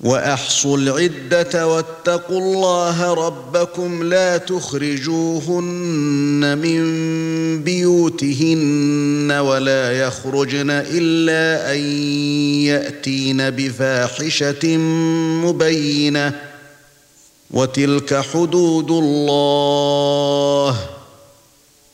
وأحصوا العدة واتقوا الله ربكم لا تخرجوهن من بيوتهن ولا يخرجن إلا أن يأتين بفاحشة مبينة وتلك حدود الله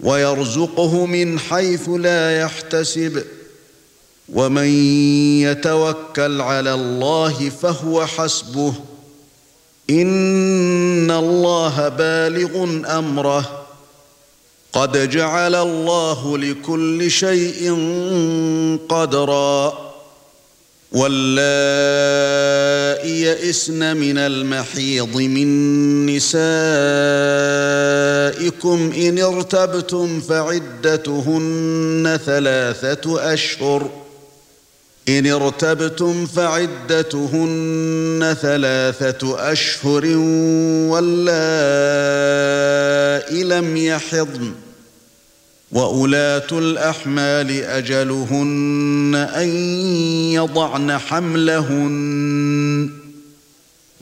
ويرزقه من حيث لا يحتسب. ومن يتوكل على الله فهو حسبه. إن الله بالغ أمره. قد جعل الله لكل شيء قدرا. واللائي يئسن من المحيض من نسائكم إن ارتبتم فعدتهن ثلاثة أشهر. إن ارتبتم فعدتهن ثلاثة أشهر واللائي لم يحضن. واولات الأحمال أجلهن أن يضعن حملهن.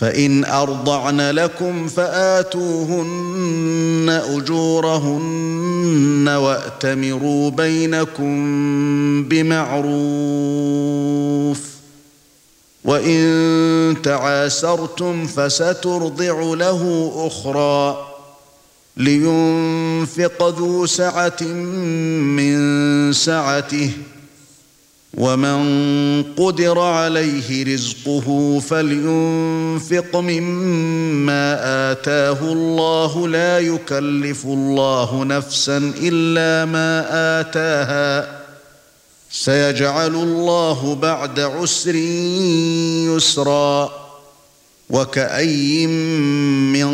فإن أرضعن لكم فآتوهن أجورهن وأتمروا بينكم بمعروف. وإن تعاسرتم فسترضع له أخرى لينفق ذو سعة من سعته. ومن قدر عليه رزقه فلينفق مما آتاه الله لا يكلف الله نفسا إلا ما آتاها سيجعل الله بعد عسر يسرا وكأي من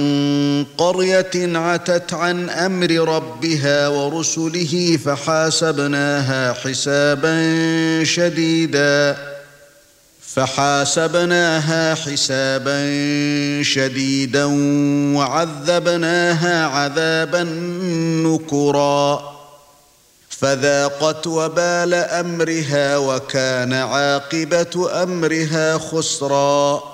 قرية عتت عن أمر ربها ورسله فحاسبناها حسابا شديدا. فحاسبناها حسابا شديدا وعذبناها عذابا نكرا. فذاقت وبال أمرها وكان عاقبة أمرها خسرا.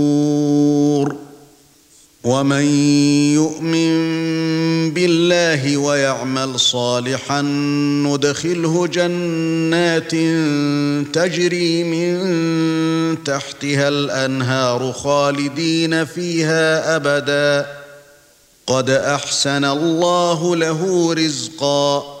ومن يؤمن بالله ويعمل صالحا ندخله جنات تجري من تحتها الأنهار خالدين فيها أبدا. قد أحسن الله له رزقا.